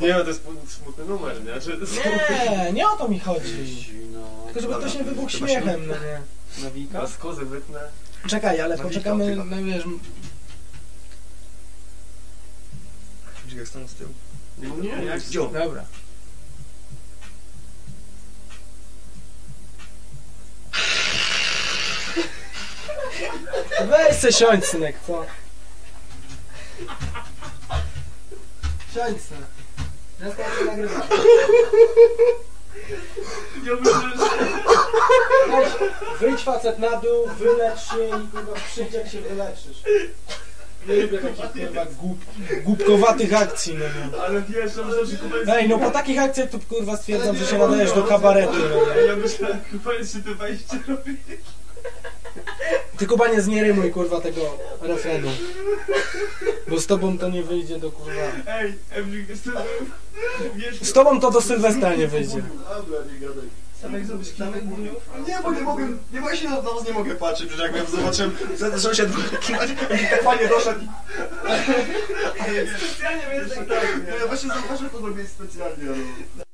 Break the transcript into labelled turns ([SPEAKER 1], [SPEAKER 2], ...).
[SPEAKER 1] Nie, to jest smu- smutny numer, nie? Są...
[SPEAKER 2] Nie, nie o to mi chodzi.
[SPEAKER 3] No,
[SPEAKER 2] Tylko żeby ktoś nie wybuchł śmiechem, no nie.
[SPEAKER 3] się- Na wika?
[SPEAKER 1] Na skozy wytnę.
[SPEAKER 2] Czekaj, ale poczekamy, no wiesz...
[SPEAKER 3] Gdzie jak stanę z tyłu?
[SPEAKER 1] Nie, jak
[SPEAKER 3] Gdzie?
[SPEAKER 2] Dobra. Weź se siądź, synek, co? Siądź se. To nagrywam.
[SPEAKER 1] Ja myślę, że...
[SPEAKER 2] Wyjdź facet na dół, wylecz się i kurwa przyjdź jak się wyleczysz. Nie lubię takich kurwa głup, głupkowatych akcji, no nie.
[SPEAKER 1] Ale wiesz, że chyba jest...
[SPEAKER 2] Ej, no po takich akcjach to kurwa stwierdzam, że się nadajesz do kabaretu, no nie.
[SPEAKER 1] Ja myślę, chyba jest się to wejście robi.
[SPEAKER 2] Ty Kuba nie znierymuj kurwa tego refrenu. Bo z tobą to nie wyjdzie do kurwa.
[SPEAKER 1] Ej, wiesz? Wiesz...
[SPEAKER 2] Z tobą to do Sylwestra nie wyjdzie.
[SPEAKER 3] Dobra, nie gadaj.
[SPEAKER 1] Samych zrobić kilka.
[SPEAKER 3] Nie, bo nie mogę, nie, bo ja się na, was nie mogę patrzeć, przecież jak ja zobaczyłem, że sąsiad kimać, i tak fajnie doszedł.
[SPEAKER 1] Specjalnie mnie tak...
[SPEAKER 3] No ja właśnie zauważyłem, to zrobię specjalnie, ale...